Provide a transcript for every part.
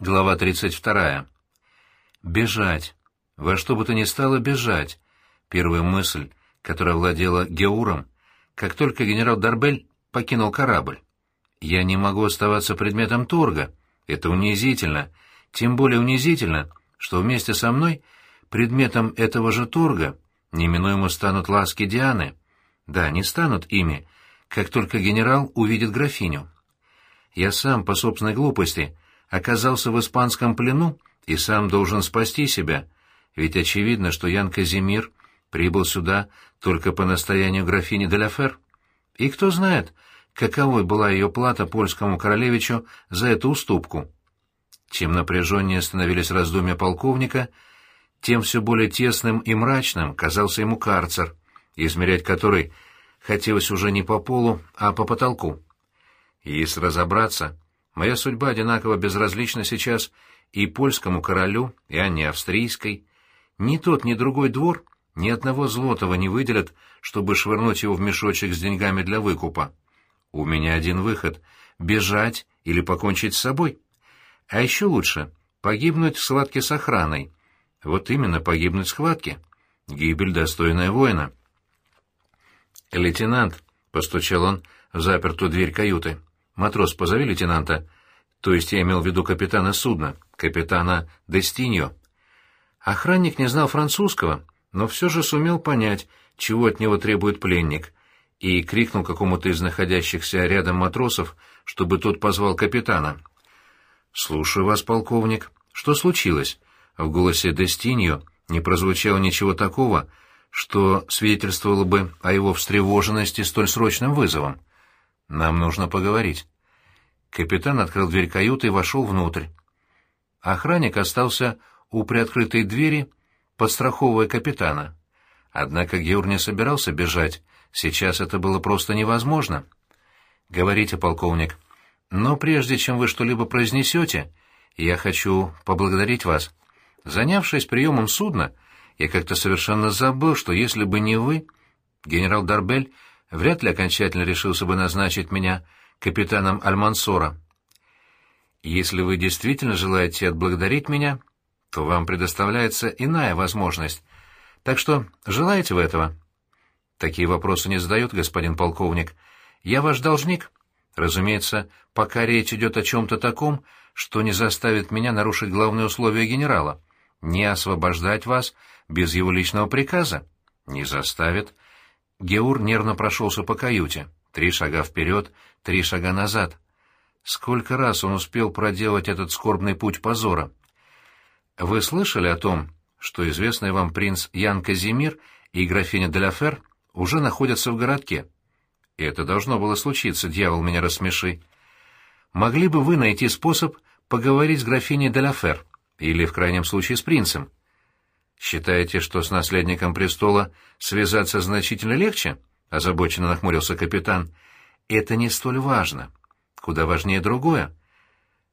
Глава 32. Бежать. Во что бы то ни стало бежать. Первая мысль, которая владела Геуром, как только генерал Дарбель покинул корабль. Я не могу оставаться предметом торга. Это унизительно. Тем более унизительно, что вместе со мной предметом этого же торга неминуемо станут ласки Дианы. Да, не станут ими, как только генерал увидит графиню. Я сам, по собственной глупости, оказался в испанском плену и сам должен спасти себя, ведь очевидно, что Ян Казимир прибыл сюда только по настоянию графини де Ла И кто знает, каковой была ее плата польскому королевичу за эту уступку. Чем напряженнее становились раздумья полковника, тем все более тесным и мрачным казался ему карцер, измерять который хотелось уже не по полу, а по потолку. Если разобраться, Моя судьба одинаково безразлична сейчас и польскому королю, и Анне Австрийской. Ни тот, ни другой двор ни одного злотого не выделят, чтобы швырнуть его в мешочек с деньгами для выкупа. У меня один выход — бежать или покончить с собой. А еще лучше — погибнуть в схватке с охраной. Вот именно погибнуть в схватке. Гибель достойная воина. «Лейтенант», — постучал он в запертую дверь каюты, — Матрос, позови лейтенанта. То есть я имел в виду капитана судна, капитана Дестиньо. Охранник не знал французского, но все же сумел понять, чего от него требует пленник, и крикнул какому-то из находящихся рядом матросов, чтобы тот позвал капитана. «Слушаю вас, полковник. Что случилось?» В голосе Дестиньо не прозвучало ничего такого, что свидетельствовало бы о его встревоженности столь срочным вызовом. Нам нужно поговорить. Капитан открыл дверь каюты и вошел внутрь. Охранник остался у приоткрытой двери, подстраховывая капитана. Однако Геур не собирался бежать, сейчас это было просто невозможно. «Говорите, полковник, но прежде чем вы что-либо произнесете, я хочу поблагодарить вас. Занявшись приемом судна, я как-то совершенно забыл, что если бы не вы, генерал Дарбель вряд ли окончательно решился бы назначить меня капитаном Альмансора. Если вы действительно желаете отблагодарить меня, то вам предоставляется иная возможность. Так что желаете вы этого? Такие вопросы не задают, господин полковник. Я ваш должник. Разумеется, пока речь идет о чем-то таком, что не заставит меня нарушить главные условия генерала. Не освобождать вас без его личного приказа. Не заставит. Геур нервно прошелся по каюте. Три шага вперед, три шага назад. Сколько раз он успел проделать этот скорбный путь позора? Вы слышали о том, что известный вам принц Ян Казимир и графиня Деляфер уже находятся в городке? Это должно было случиться, дьявол меня рассмеши. Могли бы вы найти способ поговорить с графиней Деляфер, или, в крайнем случае, с принцем? «Считаете, что с наследником престола связаться значительно легче?» — озабоченно нахмурился капитан. «Это не столь важно. Куда важнее другое.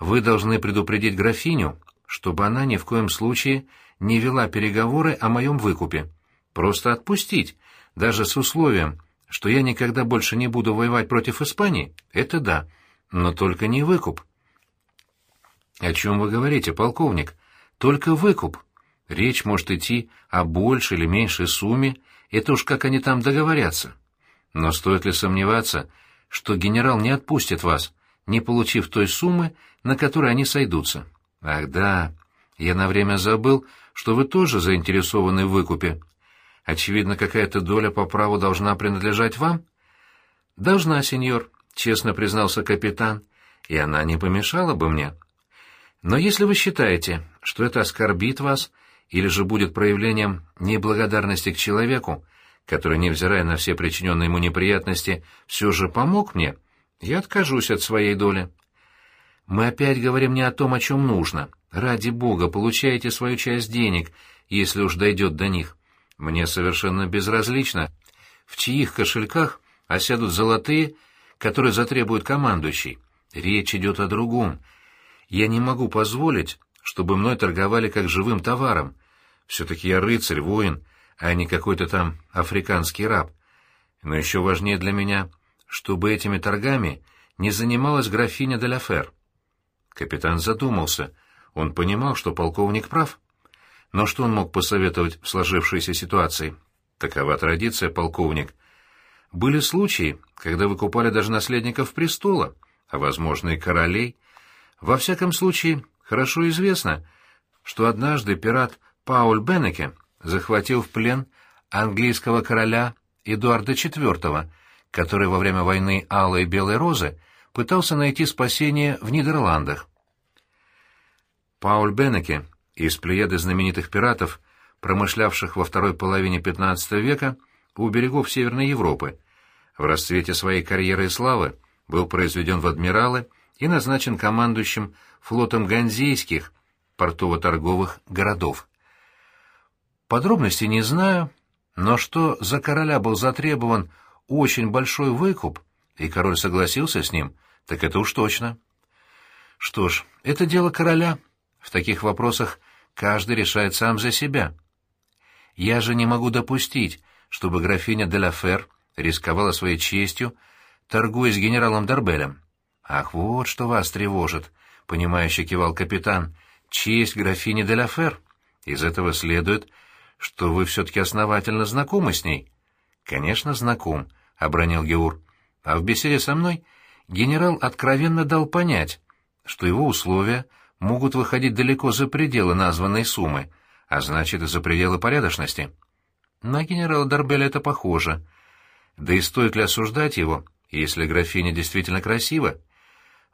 Вы должны предупредить графиню, чтобы она ни в коем случае не вела переговоры о моем выкупе. Просто отпустить, даже с условием, что я никогда больше не буду воевать против Испании, это да, но только не выкуп». «О чем вы говорите, полковник? Только выкуп. Речь может идти о большей или меньшей сумме, это уж как они там договорятся. Но стоит ли сомневаться, что генерал не отпустит вас, не получив той суммы, на которой они сойдутся? Ах да, я на время забыл, что вы тоже заинтересованы в выкупе. Очевидно, какая-то доля по праву должна принадлежать вам? Должна, сеньор, честно признался капитан, и она не помешала бы мне. Но если вы считаете, что это оскорбит вас, или же будет проявлением неблагодарности к человеку, который, невзирая на все причиненные ему неприятности, все же помог мне, я откажусь от своей доли. Мы опять говорим не о том, о чем нужно. Ради бога, получайте свою часть денег, если уж дойдет до них. Мне совершенно безразлично, в чьих кошельках осядут золотые, которые затребует командующий. Речь идет о другом. Я не могу позволить, чтобы мной торговали как живым товаром. Все-таки я рыцарь, воин, а не какой-то там африканский раб. Но еще важнее для меня, чтобы этими торгами не занималась графиня де Капитан задумался, Он понимал, что полковник прав. Но что он мог посоветовать в сложившейся ситуации? Такова традиция, полковник. Были случаи, когда выкупали даже наследников престола, а, возможно, и королей. Во всяком случае, хорошо известно, что однажды пират Пауль Беннеке захватил в плен английского короля Эдуарда IV, который во время войны Алой и Белой Розы пытался найти спасение в Нидерландах. Пауль Беннеке из плеяды знаменитых пиратов, промышлявших во второй половине XV века у берегов Северной Европы, в расцвете своей карьеры и славы был произведен в адмиралы и назначен командующим флотом ганзейских портово-торговых городов. Подробностей не знаю, но что за короля был затребован очень большой выкуп, и король согласился с ним, так это уж точно. Что ж, это дело короля. В таких вопросах каждый решает сам за себя. Я же не могу допустить, чтобы графиня де ла Фер рисковала своей честью, торгуя с генералом Дарбелем. «Ах, вот что вас тревожит», — понимающе кивал капитан. «Честь графини де ла Фер. Из этого следует, что вы все-таки основательно знакомы с ней». «Конечно, знаком», — обронил Геур. «А в беседе со мной генерал откровенно дал понять, что его условия могут выходить далеко за пределы названной суммы, а значит, и за пределы порядочности». На генерала Дарбеля это похоже. Да и стоит ли осуждать его, если графиня действительно красива?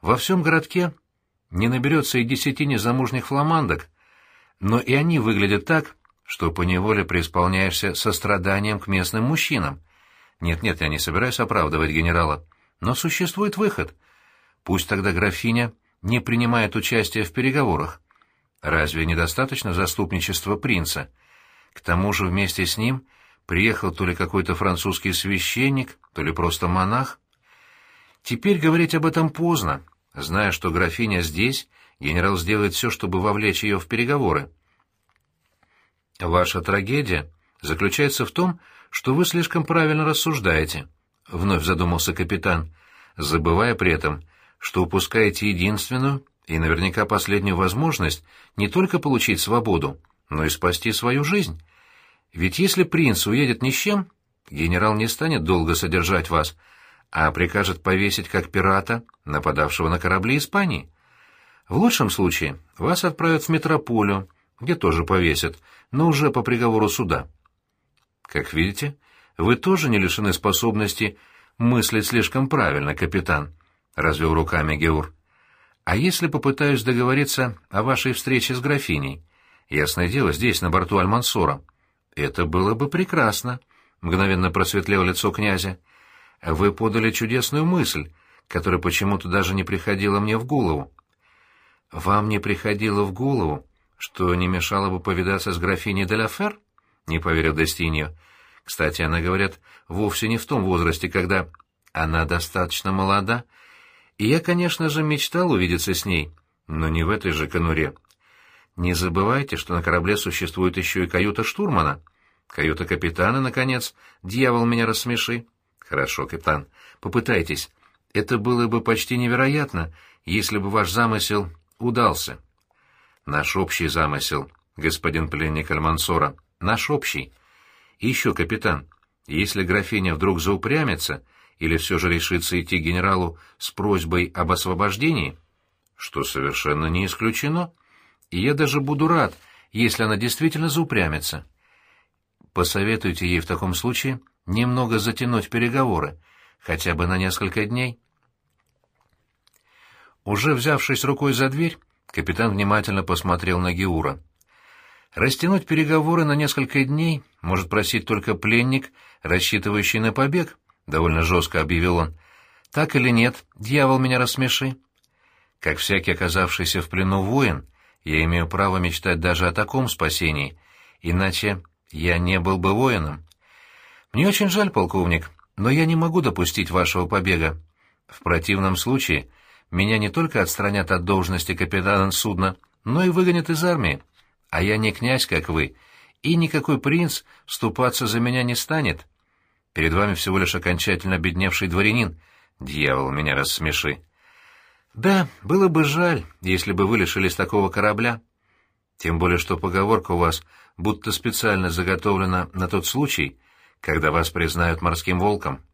Во всем городке не наберется и десяти незамужних фламандок, но и они выглядят так, что поневоле преисполняешься состраданием к местным мужчинам. Нет-нет, я не собираюсь оправдывать генерала, но существует выход. Пусть тогда графиня не принимает участия в переговорах. Разве недостаточно заступничества принца? К тому же вместе с ним приехал то ли какой-то французский священник, то ли просто монах. Теперь говорить об этом поздно. Зная, что графиня здесь, генерал сделает все, чтобы вовлечь ее в переговоры. «Ваша трагедия заключается в том, что вы слишком правильно рассуждаете», — вновь задумался капитан, забывая при этом, что упускаете единственную и наверняка последнюю возможность не только получить свободу, но и спасти свою жизнь. Ведь если принц уедет ни с чем, генерал не станет долго содержать вас, а прикажет повесить как пирата, нападавшего на корабли Испании. В лучшем случае вас отправят в метрополию, где тоже повесят, но уже по приговору суда. Как видите, вы тоже не лишены способности мыслить слишком правильно, капитан, — развел руками Геур. А если попытаюсь договориться о вашей встрече с графиней? Ясное дело, здесь, на борту Альмансора. Это было бы прекрасно, — мгновенно просветлело лицо князя. Вы подали чудесную мысль, которая почему-то даже не приходила мне в голову. Вам не приходило в голову, что не мешало бы повидаться с графиней де ла Фер? Не поверил Дестиньо. Кстати, она, говорят, вовсе не в том возрасте, когда она достаточно молода. И я, конечно же, мечтал увидеться с ней, но не в этой же конуре. Не забывайте, что на корабле существует еще и каюта штурмана. Каюта капитана, наконец. Дьявол, меня рассмеши. Хорошо, капитан. Попытайтесь. Это было бы почти невероятно, если бы ваш замысел удался. Наш общий замысел, господин пленник Альмансора, наш общий. И еще, капитан, если графиня вдруг заупрямится или все же решится идти генералу с просьбой об освобождении, что совершенно не исключено, и я даже буду рад, если она действительно заупрямится. Посоветуйте ей в таком случае немного затянуть переговоры, хотя бы на несколько дней. Уже взявшись рукой за дверь, Капитан внимательно посмотрел на Геура. Растянуть переговоры на несколько дней может просить только пленник, рассчитывающий на побег, довольно жестко объявил он. Так или нет, дьявол меня рассмеши. Как всякий оказавшийся в плену воин, я имею право мечтать даже о таком спасении, иначе я не был бы воином. Мне очень жаль, полковник, но я не могу допустить вашего побега. В противном случае меня не только отстранят от должности капитана судна, но и выгонят из армии. А я не князь, как вы, и никакой принц вступаться за меня не станет. Перед вами всего лишь окончательно обедневший дворянин. Дьявол, меня рассмеши. Да, было бы жаль, если бы вы лишились такого корабля. Тем более, что поговорка у вас будто специально заготовлена на тот случай, когда вас признают морским волком.